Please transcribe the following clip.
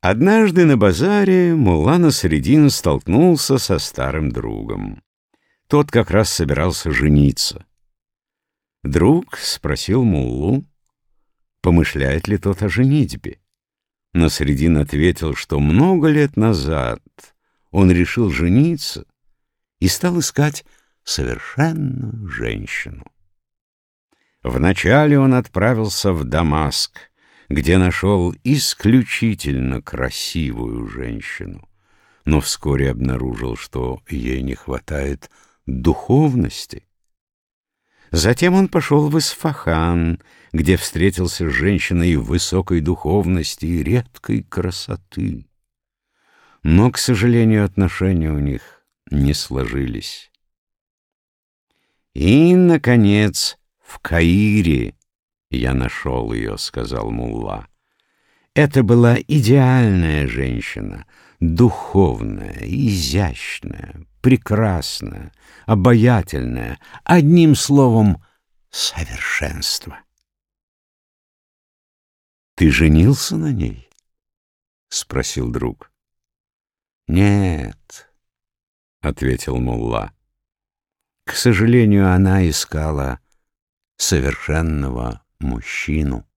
Однажды на базаре Мулла Насредин столкнулся со старым другом. Тот как раз собирался жениться. Друг спросил Муллу, помышляет ли тот о женитьбе. Насредин ответил, что много лет назад он решил жениться и стал искать совершенно женщину. Вначале он отправился в Дамаск, где нашел исключительно красивую женщину, но вскоре обнаружил, что ей не хватает духовности. Затем он пошел в Исфахан, где встретился с женщиной высокой духовности и редкой красоты. Но, к сожалению, отношения у них не сложились. И, наконец, в Каире «Я нашел ее», — сказал Мулла. Это была идеальная женщина, духовная, изящная, прекрасная, обаятельная, одним словом, совершенство. «Ты женился на ней?» — спросил друг. «Нет», — ответил Мулла. «К сожалению, она искала совершенного мужчину.